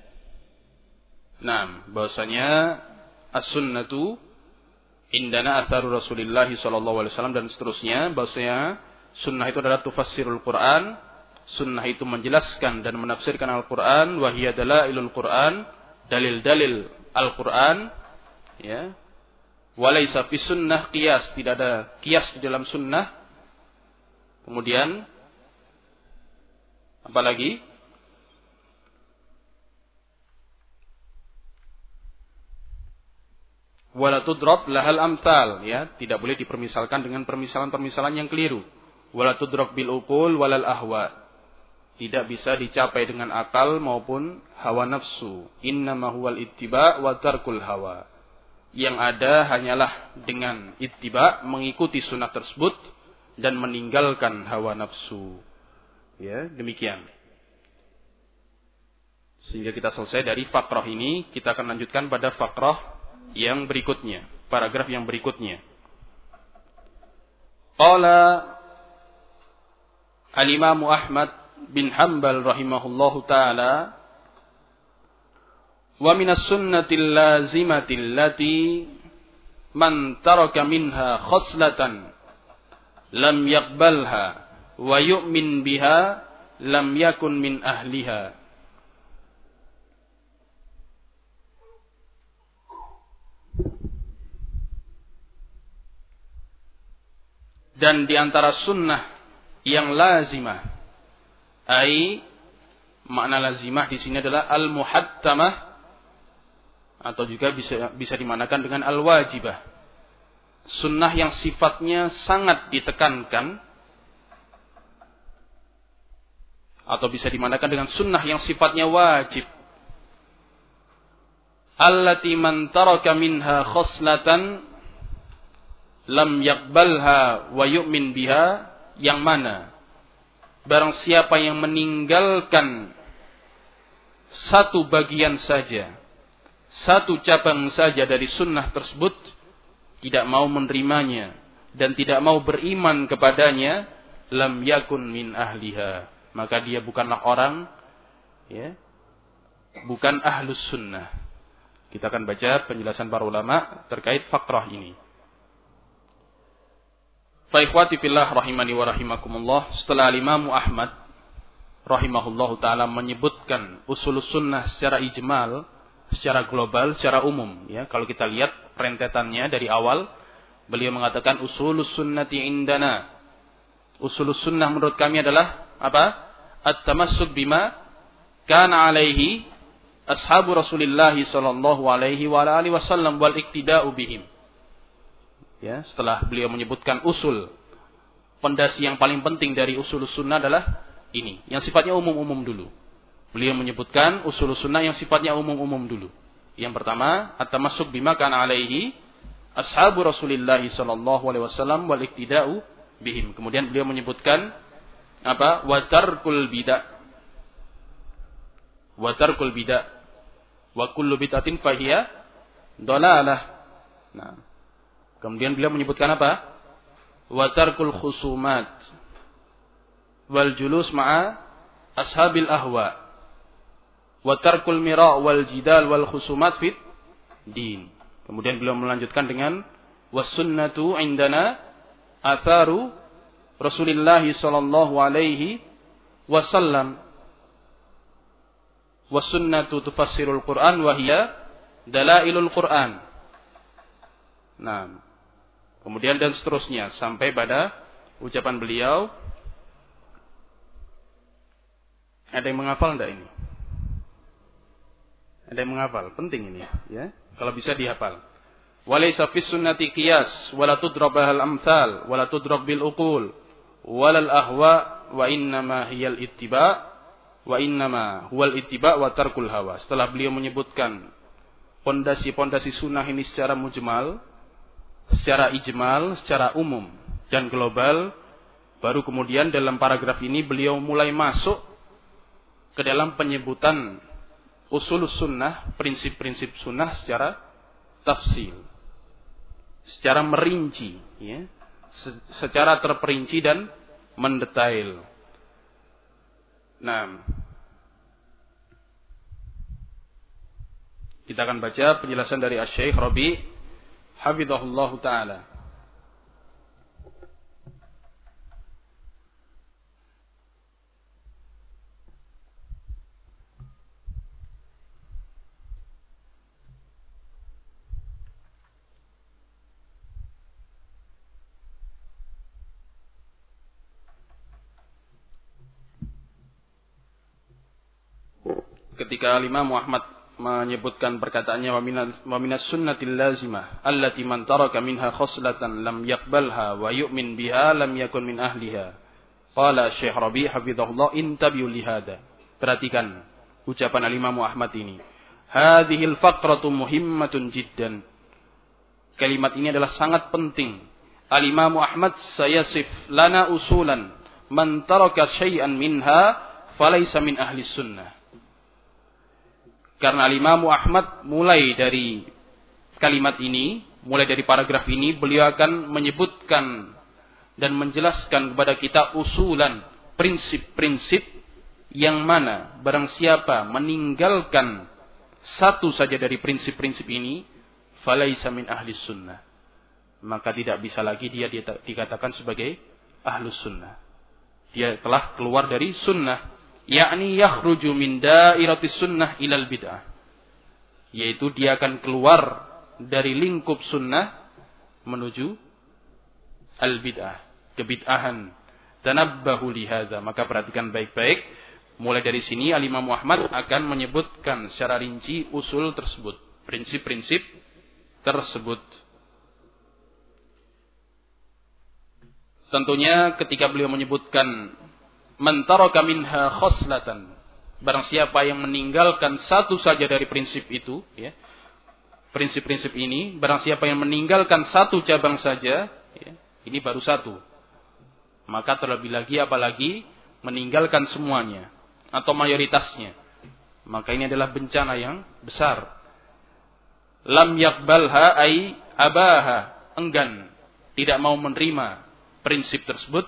Nah, bahwasanya as-sunnatu indana atharu Rasulullah sallallahu alaihi wasallam dan seterusnya bahwasanya sunnah itu adalah tufassirul Quran, sunnah itu menjelaskan dan menafsirkan Al-Quran, wahiyya dalailul Quran, dalil-dalil Al-Quran, ya. Walaysa fi sunnah qiyas, tidak ada qiyas di dalam sunnah. Kemudian apa lagi? wala tudrab lahal amsal ya tidak boleh dipermisalkan dengan permisalan-permisalan yang keliru wala tudrab bil uqul walal ahwa tidak bisa dicapai dengan akal maupun hawa nafsu. Innama huwal ittiba wa tarkul hawa. Yang ada hanyalah dengan ittiba mengikuti sunnah tersebut dan meninggalkan hawa nafsu. Ya demikian. Sehingga kita selesai dari fakrah ini kita akan lanjutkan pada fakrah yang berikutnya, paragraf yang berikutnya. Qala Al-Imam Ahmad bin Hanbal rahimahullahu taala wa minas sunnatil lazimatil lati man taraka minha khoslatan lam yaqbalha wa yu'min biha lam yakun min ahliha. Dan di antara sunnah yang lazimah ai makna lazimah di sini adalah al muhattamah atau juga bisa bisa dimanakan dengan al wajibah sunnah yang sifatnya sangat ditekankan atau bisa dimanakan dengan sunnah yang sifatnya wajib. Allati man taraka minha khoslatan lam yakbalha wa yu'min biha yang mana barang siapa yang meninggalkan satu bagian saja satu cabang saja dari sunnah tersebut tidak mau menerimanya dan tidak mau beriman kepadanya lam yakun min ahliha. Maka dia bukanlah orang ya bukan ahlus sunnah. Kita akan baca penjelasan para ulama terkait fakrah ini Faikhwati fillah rahimani wa rahimakumullah. Setelah Imam Ahmad rahimahullahu taala menyebutkan usul sunnah secara ijmal, secara global, secara umum ya. Kalau kita lihat rentetannya dari awal beliau mengatakan usul sunnati indana. Usul sunnah menurut kami adalah apa? At-tamassuk bima kana alaihi ashabu Rasulillah sallallahu alaihi wa alihi wasallam wal iktida'u bihim ya setelah beliau menyebutkan usul pondasi yang paling penting dari usul sunnah adalah ini yang sifatnya umum-umum dulu. Beliau menyebutkan usul sunnah yang sifatnya umum-umum dulu. Yang pertama at-tamassuk bima kana alaihi ashabu Rasulillah sallallahu alaihi wasallam wal iktida'u bihim. Kemudian beliau menyebutkan apa watarkul bidah watarkul bidah wa kullu bid'atin fahiya dalalah. Nah Kemudian beliau menyebutkan apa? Watarkul khusumat wal julus ma'a ashabil ahwa. Watarkul mira' wal jidal wal khusumat fit din. Kemudian beliau melanjutkan dengan wasunnatu indana atharu Rasulullah sallallahu alaihi wasallam. Wasunnatu tufassirul Quran wa hiya dalailul Quran. Nah, Kemudian dan seterusnya sampai pada ucapan beliau ada yang menghafal enggak ini? Ada yang menghafal? Penting ini ya. Kalau bisa dihafal. Walaysa fis sunnati qiyas wala tudrab al amsal wala tudrab bil uqul walal ahwa wa innama hiyal ittiba wa innama huwal ittiba wa tarkul hawa. Setelah beliau menyebutkan pondasi-pondasi sunnah ini secara mujmal, secara ijmal, secara umum dan global. Baru kemudian dalam paragraf ini beliau mulai masuk ke dalam penyebutan usul sunnah, prinsip-prinsip sunnah secara tafsil. Secara merinci, ya, secara terperinci dan mendetail. Nah, kita akan baca penjelasan dari Asy-Syaikh Rabi hafizahullah taala. ketika Imam Muhammad menyebutkan perkataannya wa minas sunnatil lazimah allati man taraka minha khoslatan lam yaqbalha wa yu'min biha lam yakun min ahliha. Qala Syekh Rabi hafizahullah intabiu lihada. Perhatikan ucapan Al-Imam Ahmad ini. Hadhil faqratu muhimmatun jiddan. Kalimat ini adalah sangat penting. Al-Imam Ahmad sayasif lana usulan man taraka syai'an minha falaysa min ahli sunnah karena Imam Ahmad mulai dari kalimat ini, mulai dari paragraf ini, beliau akan menyebutkan dan menjelaskan kepada kita usulan, prinsip-prinsip yang mana barang siapa meninggalkan satu saja dari prinsip-prinsip ini, falaisa min ahli sunnah. Maka tidak bisa lagi dia dikatakan sebagai ahlus sunnah. Dia telah keluar dari sunnah yakni yakhruju min dairati sunnah ilal bid'ah. Yaitu dia akan keluar dari lingkup sunnah menuju al bid'ah, kebid'ahan. Tanabbahu lihadza. Maka perhatikan baik-baik. Mulai dari sini Al-Imam Muhammad akan menyebutkan secara rinci usul tersebut, prinsip-prinsip tersebut. Tentunya ketika beliau menyebutkan man taraka minha khoslatan. Barang siapa yang meninggalkan satu saja dari prinsip itu, ya. Prinsip-prinsip ini, barang siapa yang meninggalkan satu cabang saja, ya, ini baru satu. Maka terlebih lagi apalagi meninggalkan semuanya atau mayoritasnya. Maka ini adalah bencana yang besar. Lam yakbalha ay abaha, enggan, tidak mau menerima prinsip tersebut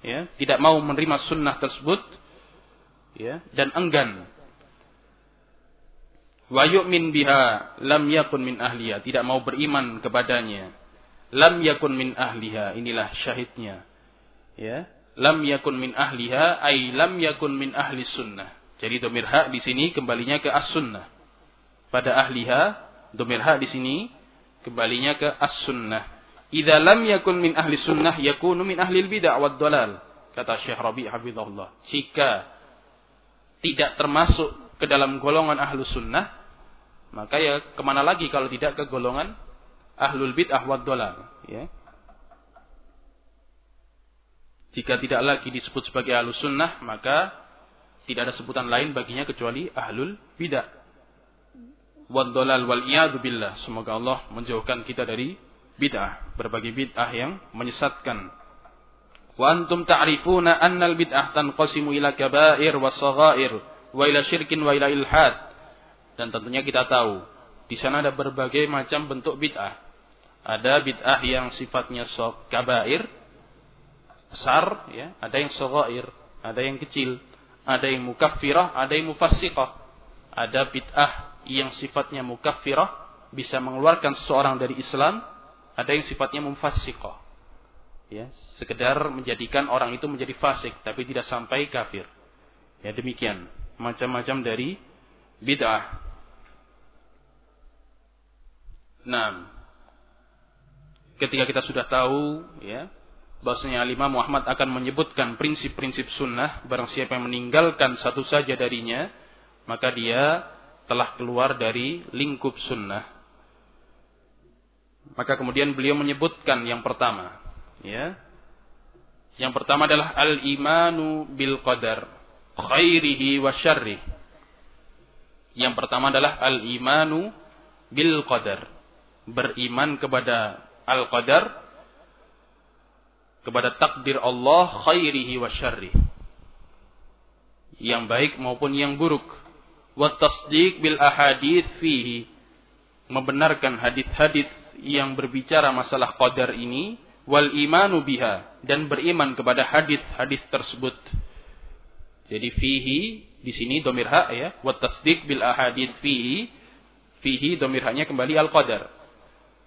ya, tidak mau menerima sunnah tersebut, ya, dan enggan. Wa yu'min biha lam yakun min ahliya, tidak mau beriman kepadanya. lam yakun min ahliha. Inilah syahidnya. Ya. Lam yakun min ahliha ay lam yakun min ahli sunnah. Jadi domir hak di sini kembalinya ke as-sunnah. Pada ahliha, domir hak di sini kembalinya ke as-sunnah. Idza lam yakun min ahli sunnah yakunu min ahli bid'ah wad dalal. Kata Syekh Rabi hafizahullah. Jika tidak termasuk ke dalam golongan ahlu sunnah, maka ya ke mana lagi kalau tidak ke golongan ahlul bid'ah wad dalal. Ya. Jika tidak lagi disebut sebagai ahlu sunnah, maka tidak ada sebutan lain baginya kecuali ahlul bid'ah. Wad dalal wal billah. Semoga Allah menjauhkan kita dari bid'ah, berbagai bid'ah yang menyesatkan. Wa antum ta'rifuna anna al-bid'ah tanqasimu ila kaba'ir wa saghair wa ila syirkin wa ila ilhad. Dan tentunya kita tahu di sana ada berbagai macam bentuk bid'ah. Ada bid'ah yang sifatnya kabair, besar, ya, ada yang saghair, ada yang kecil, ada yang mukaffirah, ada yang mufassiqah. Ada bid'ah yang sifatnya mukaffirah bisa mengeluarkan seseorang dari Islam ada yang sifatnya mufassiqah. Ya, sekedar menjadikan orang itu menjadi fasik tapi tidak sampai kafir. Ya demikian, macam-macam dari bid'ah. Nah, ketika kita sudah tahu ya bahwasanya Imam Muhammad akan menyebutkan prinsip-prinsip sunnah barang siapa yang meninggalkan satu saja darinya maka dia telah keluar dari lingkup sunnah maka kemudian beliau menyebutkan yang pertama, ya. Yang pertama adalah al-imanu bil qadar khairihi wa syarrih. Yang pertama adalah al-imanu bil qadar. Beriman kepada al-qadar kepada takdir Allah khairihi wa syarrih. Yang baik maupun yang buruk. Wa tasdiq bil ahadith fihi. Membenarkan hadith-hadith yang berbicara masalah qadar ini wal imanu biha dan beriman kepada hadis-hadis tersebut. Jadi fihi di sini domir hak ya, wa tasdiq bil ahadits fihi fihi domir kembali al qadar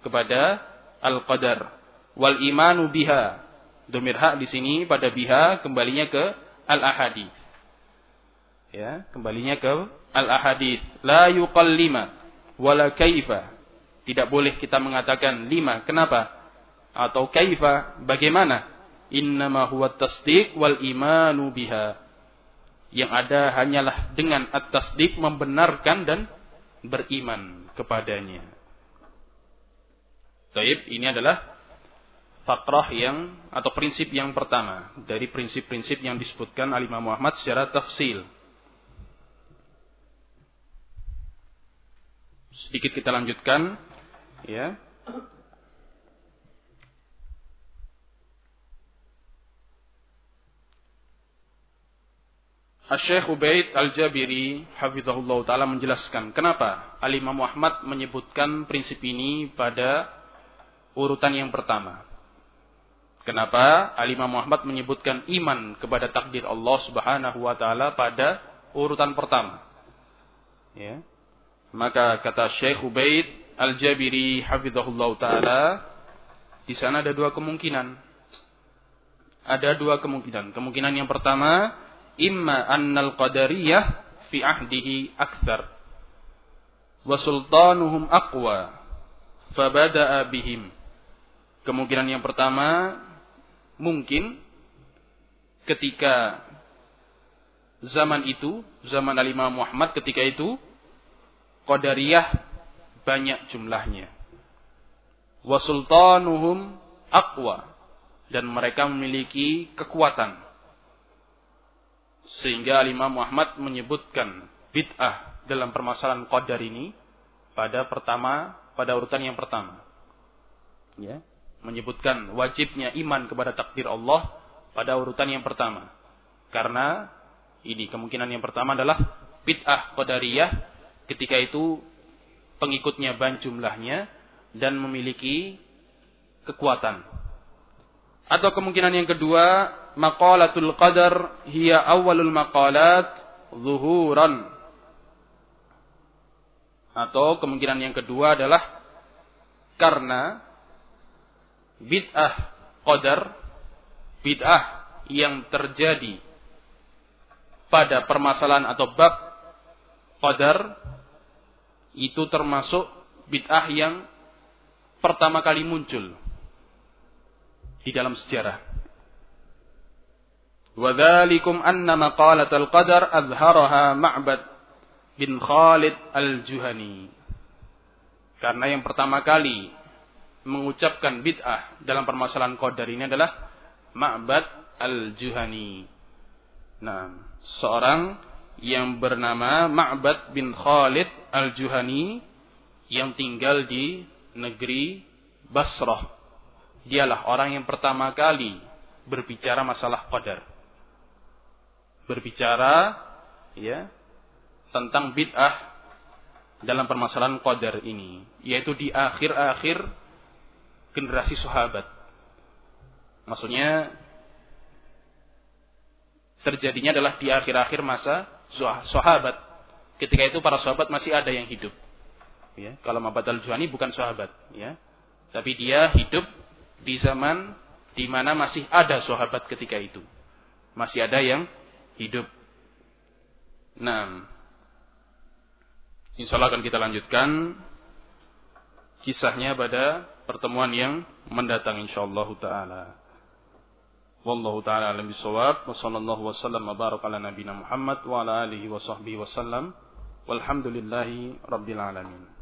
kepada al qadar wal imanu biha domir hak di sini pada biha kembalinya ke al ahadits. Ya, kembalinya ke al ahadits. La yuqallima wala kaifa tidak boleh kita mengatakan lima. Kenapa? Atau kaifa? Bagaimana? Innama huwa tasdiq wal imanu biha. Yang ada hanyalah dengan at-tasdiq membenarkan dan beriman kepadanya. Taib, ini adalah fakrah yang atau prinsip yang pertama dari prinsip-prinsip yang disebutkan al Imam Muhammad secara tafsil. Sedikit kita lanjutkan ya Syekh Ubaid Al-Jabiri hafizahullah taala menjelaskan kenapa Al Imam Muhammad menyebutkan prinsip ini pada urutan yang pertama. Kenapa Al Imam Muhammad menyebutkan iman kepada takdir Allah Subhanahu wa taala pada urutan pertama? Ya. Maka kata Syekh Ubaid Al-Jabiri hafizahullah taala di sana ada dua kemungkinan. Ada dua kemungkinan. Kemungkinan yang pertama, imma annal qadariyah fi ahdihi akthar wa sultanuhum aqwa fabada'a bihim. Kemungkinan yang pertama mungkin ketika zaman itu, zaman Al-Imam Muhammad ketika itu Qadariyah banyak jumlahnya. Wasultanuhum aqwa dan mereka memiliki kekuatan. Sehingga Imam Muhammad menyebutkan bid'ah dalam permasalahan qadar ini pada pertama pada urutan yang pertama. Ya, menyebutkan wajibnya iman kepada takdir Allah pada urutan yang pertama. Karena ini kemungkinan yang pertama adalah bid'ah qadariyah ketika itu pengikutnya banyak jumlahnya dan memiliki kekuatan. Atau kemungkinan yang kedua, maqalatul qadar hiya awalul maqalat zuhuran. Atau kemungkinan yang kedua adalah karena bid'ah qadar, bid'ah yang terjadi pada permasalahan atau bab qadar itu termasuk bid'ah yang pertama kali muncul di dalam sejarah. Wadhalikum anna maqalat al-qadar azharaha Ma'bad bin Khalid al-Juhani. Karena yang pertama kali mengucapkan bid'ah dalam permasalahan qadar ini adalah Ma'bad al-Juhani. Nah, seorang yang bernama Ma'bad bin Khalid al-Juhani yang tinggal di negeri Basrah. Dialah orang yang pertama kali berbicara masalah qadar. Berbicara ya tentang bid'ah dalam permasalahan qadar ini, yaitu di akhir-akhir generasi sahabat. Maksudnya terjadinya adalah di akhir-akhir masa sahabat. Ketika itu para sahabat masih ada yang hidup. Ya, kalau Mabad al-Juhani bukan sahabat, ya. Tapi dia hidup di zaman di mana masih ada sahabat ketika itu. Masih ada yang hidup. Nah, insya Allah akan kita lanjutkan kisahnya pada pertemuan yang mendatang insyaallah taala. Wallahu taala alam bisawab wa sallallahu wasallam wa baraka ala nabiyina Muhammad wa ala alihi wa sahbihi wasallam. Walhamdulillahi rabbil alamin.